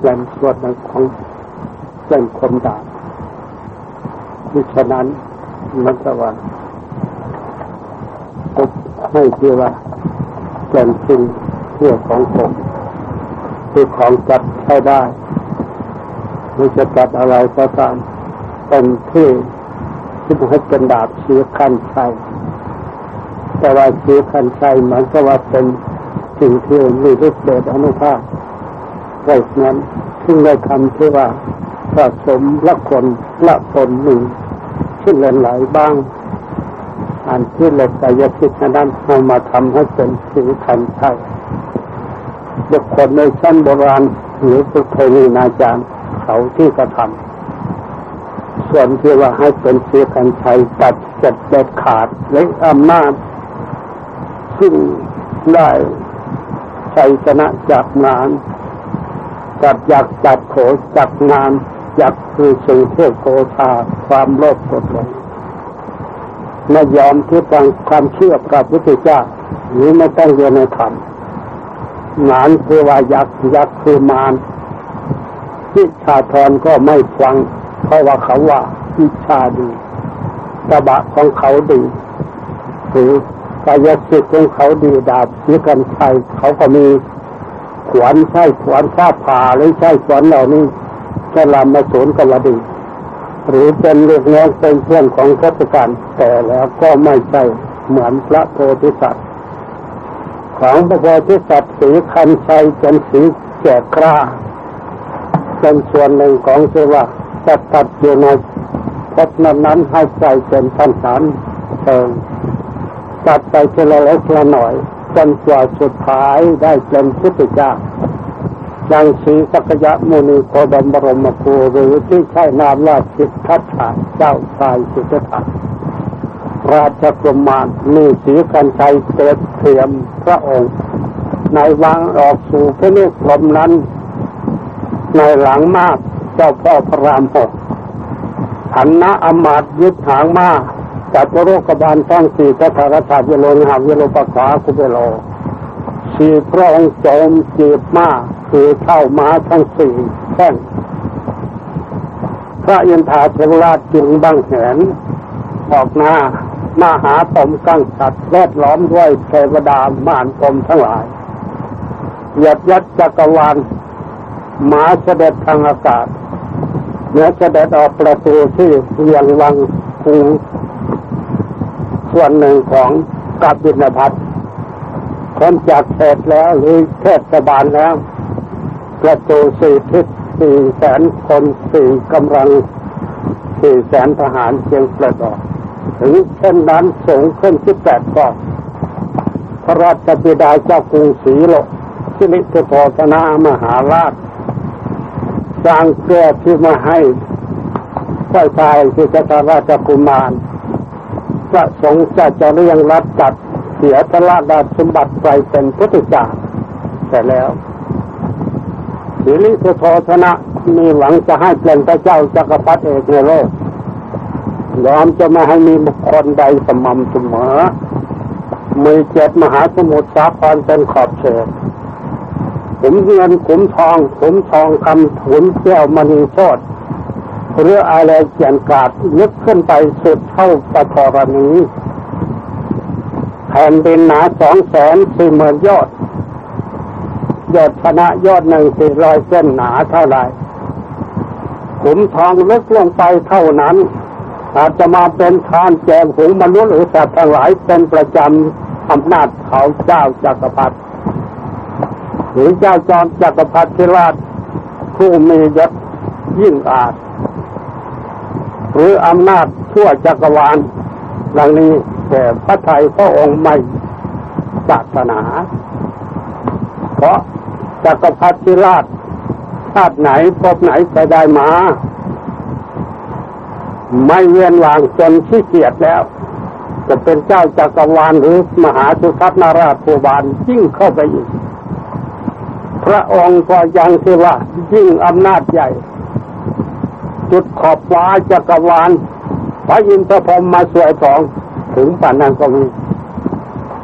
เป็นส่วนหนึ่งของเป็นคนด่าดิฉะนั้นมันจะว่าให้ที่ว่าเป็นสิ่งเพื่อของผมคือของจัดใช้ได้หรือจะจัดอะไรก็ตามเป็นเที่ที่ให้เป็นดาบเชี้ขันชัยแต่ว่าเชี้ขันชัยเหมือนกับว่าเป็นสิ่งที่มีฤทธิ์เดชอนุภาพ พราะนั้นซึ่งได้คำที่ว่าสะสมละคนละตนหนึ่งขึ้นเลื่อนหลบ้าง อันที่เหล็กกายสิทธิ์นั้นเอามาทำให้เป็นสีขันชัยบุคคลในชั้นโบราณหรือปุถุนีนาจารย์เขาที่กระทำส่วนที่ว่าให้เป็นเสีขันชัยตัดเจ็ดเด็ดขาดเล็กอำนาจ ซึ่งได้ชัยชนะจากงาน จัดอยากจัดโขจากงานอยากคือสิ่งเพื่อโกธาความโลภกดลงไม่ยอมที่ฟังความเชื่อพระพุทธเจ้าหรือไม่ต้องเรียนในธรรมงานคือว่ายักยักคือมารพิชาทรก็ไม่ฟัง เพราะว่าเขาว่าพิชาดีกระบะของเขาดีหรือกายสิทธิ์ของเขาดีดาบสีกันชัยเขาก็มี ขวานใช่ขวานข้าผ่าหรือใช่ขวานเหล่านี้จะลำมาสนกวดีหรือเป็นเรื่องน้องเป็นเพื่อนของรัชการแต่แล้วก็ไม่ใช่เหมือนพระโพธิสัตว์ของพระโพธิสัตว์สีคันชัยเป็นสีแก่กล้าเป็นส่วนหนึ่งของเสวะจะตัดอยู่ในพจนั้นนั้นให้ใจเป็นท่านสารเติมตัดไปทีละเล็กละหน่อย จนกว่าสุดท้ายได้เป็นพุทธเจ้ายังสีสักยะมุนีโคดมบรมครูหรือที่ใช้นามว่าสิทธัตถะเจ้าชายสิทธัตถะราชกุมารมีสีกันชัยเตเทียมพระองค์ในวางออกสู่พระนิพพนั้น ในหลังมากเจ้าพ่อพระรามหกหันนะอมาตยึดหางมา จัตโรกบาลทั้งสี่พระธารชาติโลนหาวิโลปะขาคุเบโลสี่พระองค์โจมจีบมาคือเท่าม้าทั้งสี่แท่งพระยินทาเทวราชจึงบังแหนออกหน้ามาหาตมกั้งสัตว์แวดล้อมด้วยเทวดามารกรมทั้งหลายหยัดยัดจักรวาลหมาเสด็จทางอากาศเนื้อเสด็จออกประตูที่เวียงวังคุง ส่วนหนึ่งของกับบินพัทคนจากเขตแล้วหรือเทศบาลแล้ว ประตูสี่ทิศสี่แสนคนสี่กำลังสี่แสนทหารเชียงเปิดออก ถึงเช่นนั้นสูงขึ้นที่แปดก่อนพระราชบิดาเจ้ากรุงศรีโลกสิริเทธนามหาราชสร้างเกลือที่มาให้ใช้ชายที่จะราชกุมาร พระสงฆ์จะจะเรียงรัดจัดเสียตลาดาสมบัติไปเป็นพุทธเจ้าแต่แล้วสิริสุโธธนะมีหวังจะให้เป็นพระเจ้าจักรพรรดิเอกในโลกยอมจะไม่ให้มีบุคคลใดสม่ำเสมอมีเจ็ดมหาสมุทรสาครเป็นขอบเขตขุมเงินขุมทองขุมทองคำขุมแก้วมณีโชด หรืออะไรเขียนกาดลึกขึ้นไปสุดเท่าปะทรณีแผ่นดินหนาสองแสนสี่หมื่นยอด ยอดชนะยอดหนึ่งสี่ร้อยเส้นหนาเท่าไรขุมทองลึกลงไปเท่านั้น อาจจะมาเป็นทานแจมหูมนุษย์หรือสัตว์ทั้งหลายเป็นประจำอำนาจเขาเจ้าจักรพรรดิหรือเจ้าจอมจักรพรรดิราชผู้มียศยิ่งอาจ หรืออำนาจทั่วจักรวาลดังนี้แต่พระไทยพระองค์ไม่ศาสนา เพราะจักรพรรดิราชชาติไหนพบไหนไปได้มา ไม่เวียนวางจนขี้เกียจแล้ว จะเป็นเจ้าจักรวาลหรือมหาสุทัศนาราชภูบาลยิ่งเข้าไปอีก พระองค์ก็ยังที่ว่ายิ่งอำนาจใหญ่ จุดขอบฟ้าจักรวาลพระอินทร์พรมมาสวยสองถึงป่านนั้นก็มี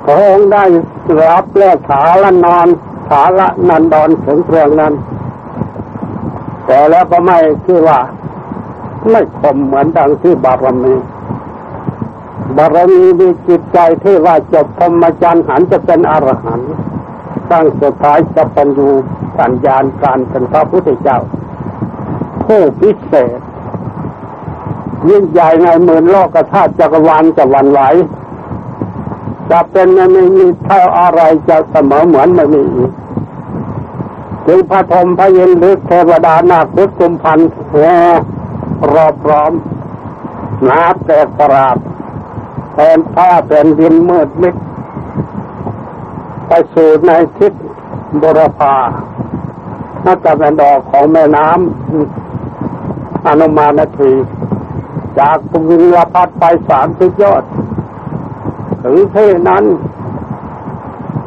พระองค์ได้รับแลกขาละนอนขาละนันดอนถึงเปลืองนั้น แต่แล้วก็ไม่คือว่า ไม่คมเหมือนดังที่บารมีบารมีมีจิตใจที่ว่าจบธรมจารย์หันจะเป็นอรหันต์ตั้งสุดท้ายจะเป็นอยู่สัญญาณการเป็นพระพุทธเจ้า ผู้พิเศษ ยิ่งใหญ่ในหมื่นโลกธาตุจักรวาลจะวันไหวจะเป็นไม่มีเท่าอะไรจะเสมอเหมือนไม่มีอีกถึงพระธมพระเย็นหรือเทวดานาคุตกุมพันแห่รอบร้อมนาแตกประหลาดแทนผ้าแผ่นดินมืดมิดไปสู่ในทิศบรพานักการดอกของแม่น้ำ อนุมานาที จากปุวิลพัดไปสามสิบยอด ถึงเท่นั้น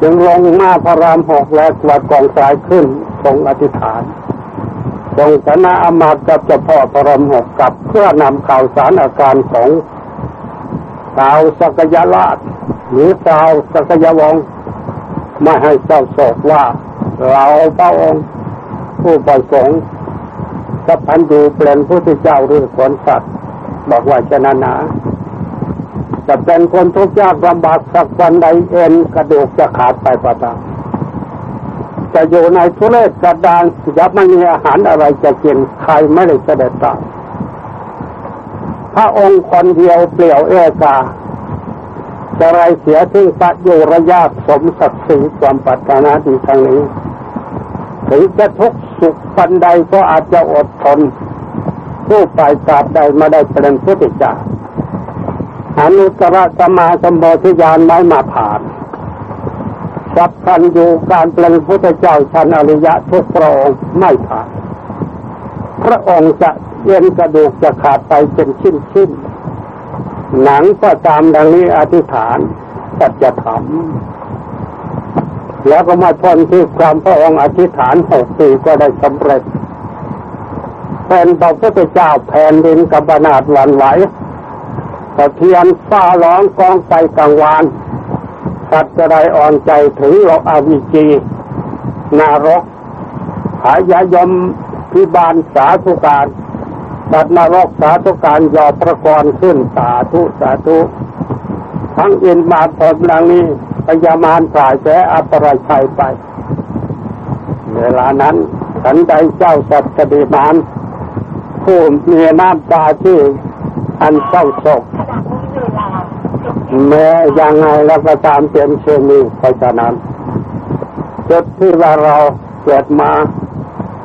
จึงลงมาพระรามหกและกวาดกองสายขึ้นทรงอธิษฐานทรงชนะอมาตกับเจ้าพ่อพระรามหกกับเพื่อนำข่าวสารอาการของสาวสกยราชหรือสาวสกยวงไม่ให้เจ้าโศกว่า เราพระองค์ผู้ประสงค์ จะพันดูเปลี่ยนผู้ที่เจ้าหรือคนสัตว์ บอกว่าชนะนาจะเป็นคนทุกข์ยากลำบากสักวันใดเอ็นกระดูกจะขาดไปประตามจะอยู่ในทุเรศกระดานยับไม่มีอาหารอะไรจะกินใครไม่ได้เสด็จตามพระองค์คนเดียวเปลี่ยวเอกาจะไรเสียซึ่งพระอยู่ระยะสมศักดิ์ศรีความปัจนาดีทางนี้ ถึงจะทุก สุขปันใดก็อาจจะอดทนผู้ไปกราบใดมาได้เป็นพุทธเจ้าอนุตตรสมาสมบูิญาณไม่มาผ่านสับพันอยู่การเป็นพุทธเจ้าชันอริยะทุกพระองค์ไม่ผ่าน พระองค์จะเย็นกระดูกจะขาดไปเป็นชิ้นชิ้นหนังก็ตามดังนี้อธิษฐานสัจธรรม แล้วก็มาทนที่ความพระองค์อธิษฐานหกปีก็ได้สำเร็จเป็นพระพุทธเจ้าแผ่นดินกับบนาดหวันไหวตะเทียนฟ้าร้องกองไฟกลางวานสัตว์จะได้อ่อนใจถึงโลกอวิจีนารก หายายมพิบาลสาธุการสัตว์นรกสาธุการยอประกรณ์ขึ้นสาธุสาธุ ทั้งอินมาผลดังนี้ พยามารสายแสอัปรชัยไป เวลานั้นฉันใดเจ้าสัตว์กดีมานผู้มีน้ำตาที่อันเศร้าโศกแม้ยังไงแล้วก็ตามเป็นเชมีเพราะฉะนั้นจุดที่ว่าเราเกิดมา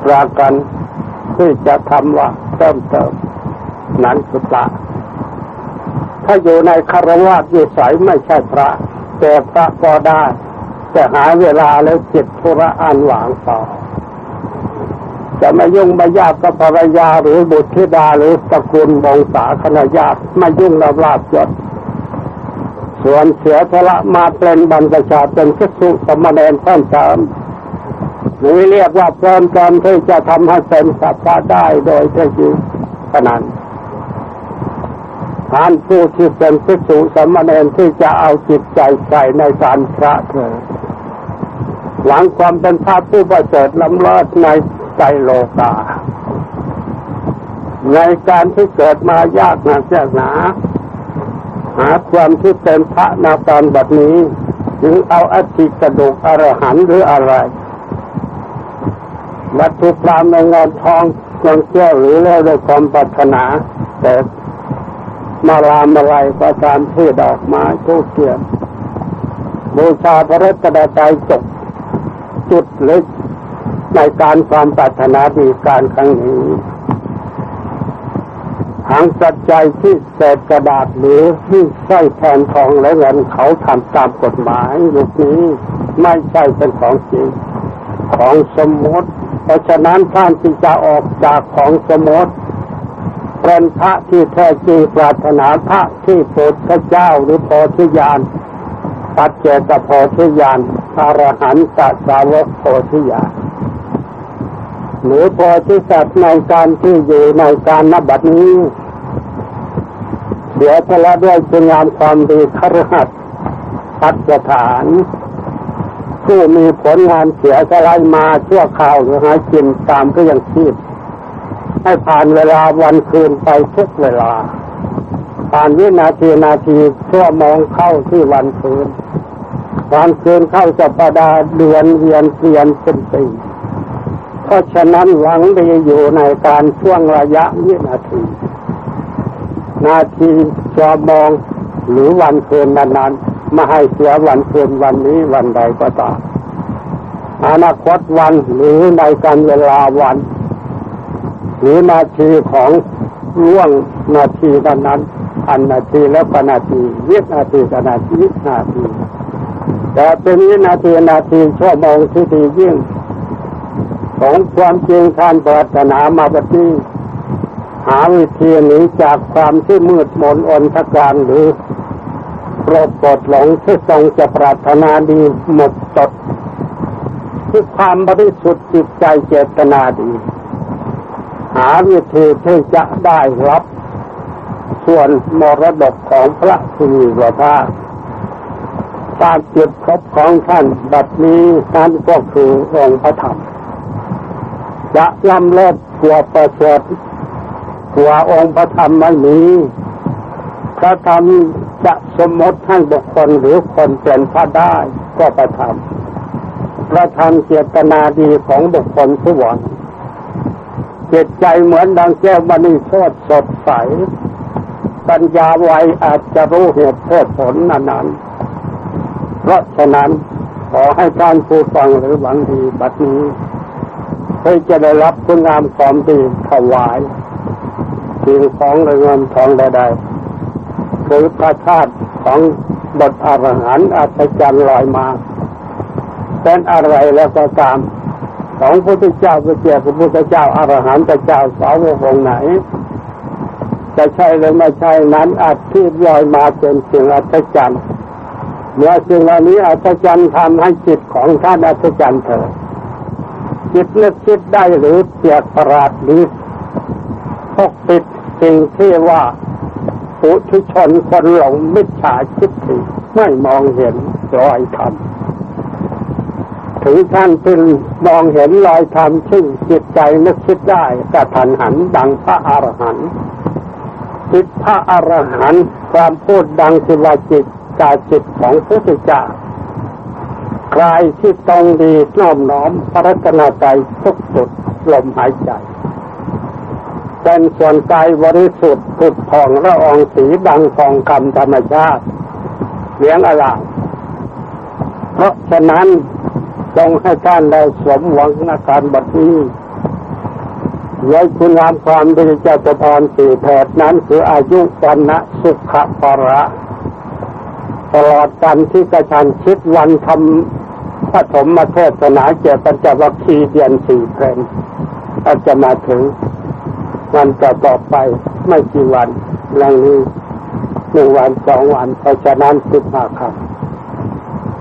ปรากันที่จะทำว่าเติมเติมนั้นสุดละถ้าอยู่ในคารวะอยู่ใสไม่ใช่พระ แต่พระก็ได้ จะหาเวลาแล้วเจิตธุระอันหวางต่อ จะไม่ยุ่งไม่ยากกับภรรยาหรือบุตรธิดาหรือตระกูลบงศาคณะญาติไม่ยุ่งระลาบยศส่วนเสียทละมาเป็นบรรพชาเป็นพิสุสมณเณรเพิ่มเติมหรือเรียกว่าเพิ่มเติมที่จะทำให้เป็นสัพพะได้โดยแท้จริงขนาดานผู้ที่เป็นพิสุสมณเณรที่จะเอาจิตใจใส่ในการพระเถิดหวังความเป็นพระผู้ประเสริฐล้ำเลิศในใจโลกา ในการที่เกิดมายากหนักยากหนาหาความที่เป็นพระนาการแบบนี้ถึงเอาอธิกระดูกอรหันหรืออะไร วัตถุพรามในเงินทองเงินเชื่อหรือเรื่องด้วยความปรารถนา แต่ มาลามาลายประการที่ดอกไม้ทูกเทียนบูชาพระรัตนตรัยจบจุดเล็กในการความปรารถนาดีการครั้งนี้ทางสัจใจที่เศษกระดาษหรือที่ใส้แทนทองและเงินเขาทำตามกฎหมายยุคนี้ไม่ใช่เป็นของจริงของสมมติ เพราะฉะนั้นท่านที่จะออกจากของสมมติ เป็นพระที่แท้จริงปรารถนาพระที่โปรดพระเจ้าหรือโพธิญาณปัจเจกโพธิญาณอรหันตสาวกโพธิญาณหรือพอที่สัตว์ในการที่อยู่ในการนบัดนี้เสียสละด้วยคุณงามความดีครหัสพัฒฐาน ผู้มีผลงานเสียสละมาชั่วข่าวหรือหากินตามก็ยังชีพ ให้ผ่านเวลาวันคืนไปทุกเวลา ผ่านวินาทีนาทีชั่วโมงเข้าที่วันคืนวันคืนเข้าจะประดาเดือนเวียนเปลี่ยนเป็นปีเพราะฉะนั้นหวังดีอยู่ในการช่วงระยะวินาที นาทีชั่วโมงหรือวันคืนนั้นๆไมาให้เสียวันคืนวันนี้วันใดก็ตามอนาคตวันหรือในการเวลาวัน หรือนาทีของล่วงนาทีนั้น อันนาทีแล้วก็นาทีวินาทีกับนาทีนาทีแต่เป็นวินาทีนาทีชั่วโมงที่ดียิ่ง ของความจริงทานปรารถนามาปฏิหาวิธีหนีจากความที่มืดมนอนทการหรือโรคปดหลงที่ทรงจะปรารถนาดีหมดจดคือความบริสุทธิ์จิตใจเจตนาดี หาวิธีที่จะได้รับ ส่วนมรดกของพระสุนีวพระตามจุดครบของท่านบัดนี้นั่นก็คือองค์พระธรรมจะล้ำเลิศกว่าประเสริฐกว่าองค์พระธรรมไม่มีพระธรรมจะสมมติให้บุคคลหรือคนเป็นพระได้ก็ประทำพระธรรมเจตนาดีของบุคคลทุกวัน จิตใจเหมือนดังแก้วมณีโชดสดใส ปัญญาไวอาจจะรู้เหตุผลนั้นนั้นเพราะฉะนั้นขอให้ท่านผู้ฟังหรือหวังดีบัดนี้เพื่อจะได้รับคุณงามความดีถวายสิ่งของหรือเงินทองใดๆหรือพระธาตุของบทอรหันต์อัศจรรย์ลอยมาเป็นอะไรแล้วก็ตาม ของพระพุทธเจ้าพระเจ้าพระพุทธเจ้าอรหันต์เจ้าสาวกองไหนจะใช่หรือไม่ใช่นั้นอาจที่ลอยมาเป็นสิ่งอัศจรรย์เมื่อสิ่งเหล่านี้อัศจรรย์ทำให้จิตของท่านอัศจรรย์เถิดจิตนึกคิดได้หรือเสียประหลาดหรือปกปิดสิ่งที่ว่าปุถุชนคนหลงมิจฉาคิดถิไม่มองเห็นรอยธรรม ถึงท่านเป็นมองเห็นรอยธรรมซึ่งจิตใจนึกคิดได้กระทันหันดังพระอรหันต์จิตพระอรหันต์ความพูดดังสิวาจิตกาจิตของพระพุทธเจ้าใครที่ตรงดีน้อมน้อมพระรัตนใจทุกจุดลมหายใจเป็นส่วนกายบริสุทธิ์ผุดผ่องละอองสีดังทองคำธรรมชาติเลี้ยงอลางเพราะฉะนั้น จงให้ท่านได้สมหวังอาการบัดนี้ไว้คุณงามความดีเจตพรสี่แผดนั้นคืออายุวันนะสุขประ ตลอดกันที่กระชันชิดวันทำพระสมมาเทศนาเกี่ยวกับจักรคีเดือนสี่เพนอาจจะมาถึงวันต่อต่อไปไม่กี่วันหลังนี้หนึ่งวันสองวันเพราะฉะนั้นสิบห้าคำ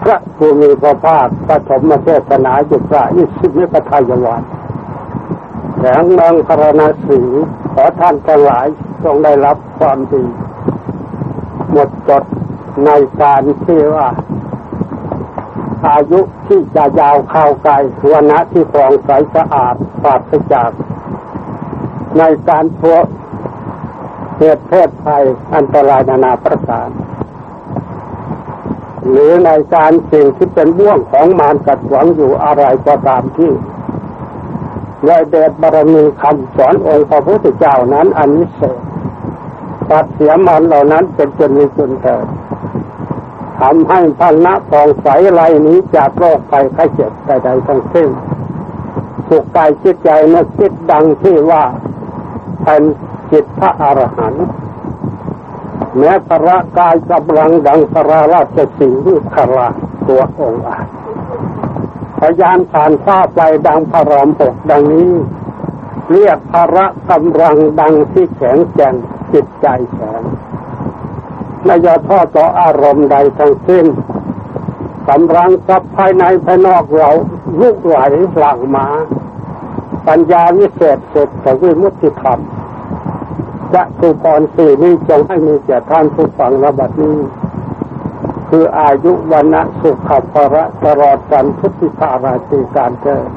พระภูมิพระภาคปฐมเทศนาจุตระยี่สิบนิพทายวันแสงเมืองพระนาสีขอท่านทั้งหลายจงได้รับความดี หมดจดในการที่ว่า อายุที่จะยาวเข้าไกลวันนะที่ฟองใสสะอาดปราศจาก ในการพวเหตุเพศภัยอันตรายนานาประการ หรือในการสิ่งที่เป็นบ่วงของมารกัดหวังอยู่อะไรก็ตามที่ด้วยเดชบารมีคำสอนองค์พระพุทธเจ้านั้นอันนี้เสดตัดเสียมันเหล่านั้นเป็นจนมีจนเกิดทำให้พันนะฟองใสไรนี้จากโรคภัยไข้เจ็บใดๆทั้งสิ้นสุขกายจิตใจนึกคิดดังที่ว่าเป็นจิตพระอรหันต์ แม้พระกายกำลังดังพระราชสิงห์คราตัวองค์อาจพยานผ่านฟ้าไปดังพระรามหกดังนี้ เรียกพระกำลังดังที่แข็งแกร่งจิตใจแข็งไม่ยอท้อต่ออารมณ์ใดทั้งสิ้นกำลังกับภายในภายนอกเราลุกไหลหลังมา ปัญญาวิเศษสุดสวิมุติธรรม จะสุกรสี่นี้จงให้มีแก่ท่านผู้ฟังระบัดนี้ คืออายุวันะสุขภระตลอดกันพุทธิภาราชีการเกิด